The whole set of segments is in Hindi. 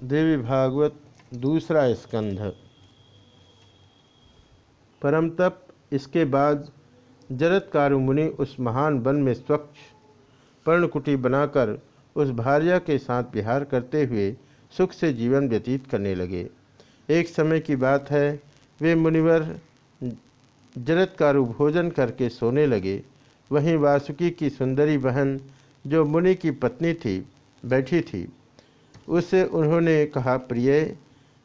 देवी भागवत दूसरा स्कंध। परम तप, इसके बाद जरत्कारु मुनि उस महान वन में स्वच्छ, पर्णकुटी बनाकर उस भार्या के साथ विहार करते हुए सुख से जीवन व्यतीत करने लगे। एक समय की बात है, वे मुनिवर जरत्कारु भोजन करके सोने लगे। वहीं वासुकी की सुंदरी बहन, जो मुनि की पत्नी थी, बैठी थी। उससे उन्होंने कहा, प्रिय,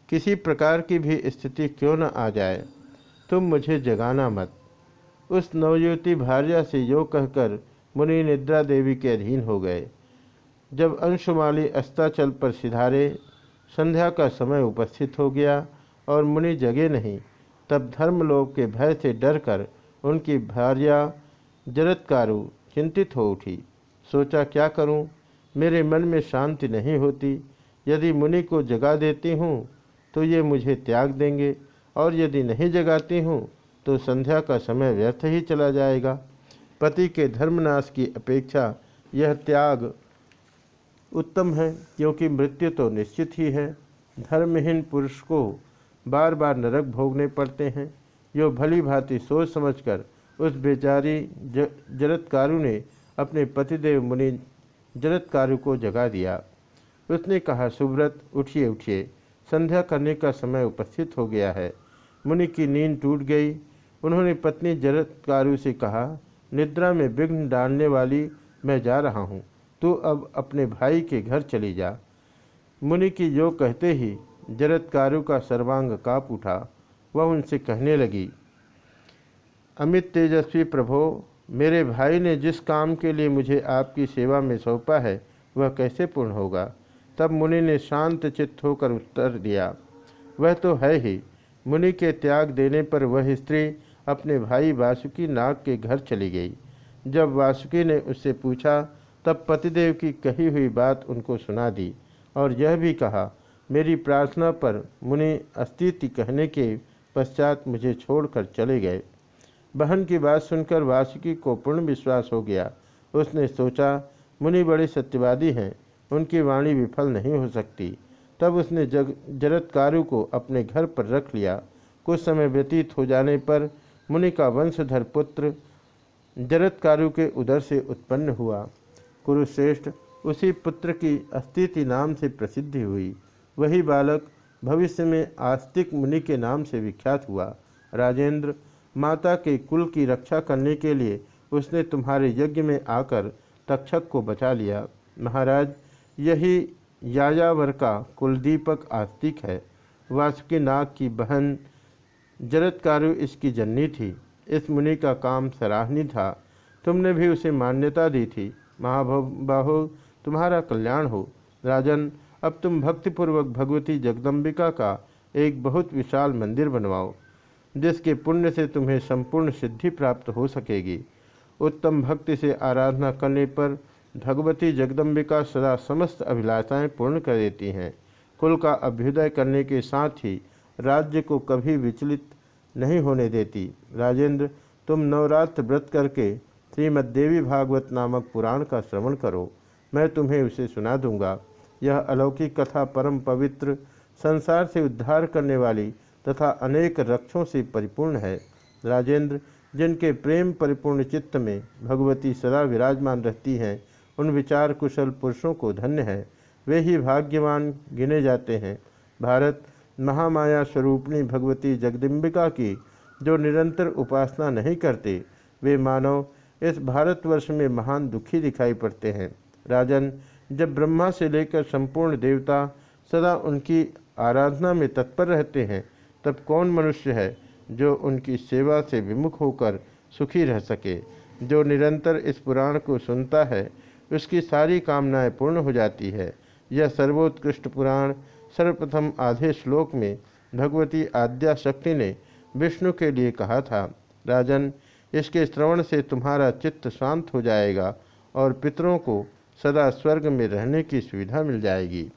किसी प्रकार की भी स्थिति क्यों न आ जाए? तुम मुझे जगाना मत। उस नवयुवती भार्या से यो कहकर मुनि निद्रा देवी के अधीन हो गए। जब अंशुमाली अस्ताचल पर सिधारे, संध्या का समय उपस्थित हो गया और मुनि जगे नहीं, तब धर्मलोक के भय से डरकर उनकी भार्या जरत्कारु चिंतित हो उठी। सोचा क्या करूँ? मेरे मन में शांति नहीं होती। यदि मुनि को जगा देती हूँ तो ये मुझे त्याग देंगे, और यदि नहीं जगाती हूँ तो संध्या का समय व्यर्थ ही चला जाएगा। पति के धर्मनाश की अपेक्षा यह त्याग उत्तम है, क्योंकि मृत्यु तो निश्चित ही है। धर्महीन पुरुष को बार बार नरक भोगने पड़ते हैं। जो भली भांति सोच समझकर उस बेचारी जरत्कारु ने अपने पतिदेव मुनि जरत्कारु को जगा दिया। उसने कहा, सुब्रत, उठिए उठिए। संध्या करने का समय उपस्थित हो गया है। मुनि की नींद टूट गई। उन्होंने पत्नी जरत्कारु से कहा, निद्रा में विघ्न डालने वाली मैं जा रहा हूँ। तू अब अपने भाई के घर चली जा। मुनि की जो कहते ही जरत्कारु का सर्वांग काप उठा। वह उनसे कहने लगी, अमित तेजस्वी प्रभो मेरे भाई ने जिस काम के लिए मुझे आपकी सेवा में सौंपा है, वह कैसे पूर्ण होगा? तब मुनि ने शांत चित्त होकर उत्तर दिया, वह तो है ही। मुनि के त्याग देने पर वह स्त्री अपने भाई वासुकी नाग के घर चली गई। जब वासुकी ने उससे पूछा, तब पतिदेव की कही हुई बात उनको सुना दी और यह भी कहा, मेरी प्रार्थना पर मुनि अस्तित्व कहने के पश्चात मुझे छोड़कर चले गए। बहन की बात सुनकर वासुकी को पूर्ण विश्वास हो गया। उसने सोचा, मुनि बड़े सत्यवादी हैं, उनकी वाणी विफल नहीं हो सकती। तब उसने जग, जरत्कारु को अपने घर पर रख लिया। कुछ समय व्यतीत हो जाने पर मुनि का वंशधर पुत्र जरत्कारु के उदर से उत्पन्न हुआ। कुरुश्रेष्ठ उसी पुत्र की अस्तिति नाम से प्रसिद्धि हुई। वही बालक भविष्य में आस्तिक मुनि के नाम से विख्यात हुआ। राजेंद्र माता के कुल की रक्षा करने के लिए उसने तुम्हारे यज्ञ में आकर तक्षक को बचा लिया। महाराज, यही यायावर का कुलदीपक आस्तिक है। वासुकी नाग की बहन जरत्कारु इसकी जननी थी। इस मुनि का काम सराहनीय था। तुमने भी उसे मान्यता दी थी। महाबाहो तुम्हारा कल्याण हो। राजन, अब तुम भक्तिपूर्वक भगवती जगदम्बिका का एक बहुत विशाल मंदिर बनवाओ। जिसके पुण्य से तुम्हें संपूर्ण सिद्धि प्राप्त हो सकेगी। उत्तम भक्ति से आराधना करने पर भगवती जगदम्बिका सदा समस्त अभिलाषाएँ पूर्ण कर देती हैं। कुल का अभ्युदय करने के साथ ही राज्य को कभी विचलित नहीं होने देती। राजेंद्र, तुम नवरात्र व्रत करके श्रीमद देवी भागवत नामक पुराण का श्रवण करो। मैं तुम्हें उसे सुना दूँगा। यह अलौकिक कथा परम पवित्र संसार से उद्धार करने वाली तथा अनेक रक्षों से परिपूर्ण है। राजेंद्र, जिनके प्रेम परिपूर्ण चित्त में भगवती सदा विराजमान रहती हैं, उन विचार कुशल पुरुषों को धन्य है। वे ही भाग्यवान गिने जाते हैं। भारत महामाया स्वरूपणी भगवती जगदम्बिका की जो निरंतर उपासना नहीं करते, वे मानव इस भारतवर्ष में महान दुखी दिखाई पड़ते हैं। राजन, जब ब्रह्मा से लेकर संपूर्ण देवता सदा उनकी आराधना में तत्पर रहते हैं तब कौन मनुष्य है जो उनकी सेवा से विमुख होकर सुखी रह सके? जो निरंतर इस पुराण को सुनता है, उसकी सारी कामनाएँ पूर्ण हो जाती है। यह सर्वोत्कृष्ट पुराण सर्वप्रथम आधे श्लोक में भगवती आद्या शक्ति ने विष्णु के लिए कहा था। राजन, इसके श्रवण से तुम्हारा चित्त शांत हो जाएगा और पितरों को सदा स्वर्ग में रहने की सुविधा मिल जाएगी।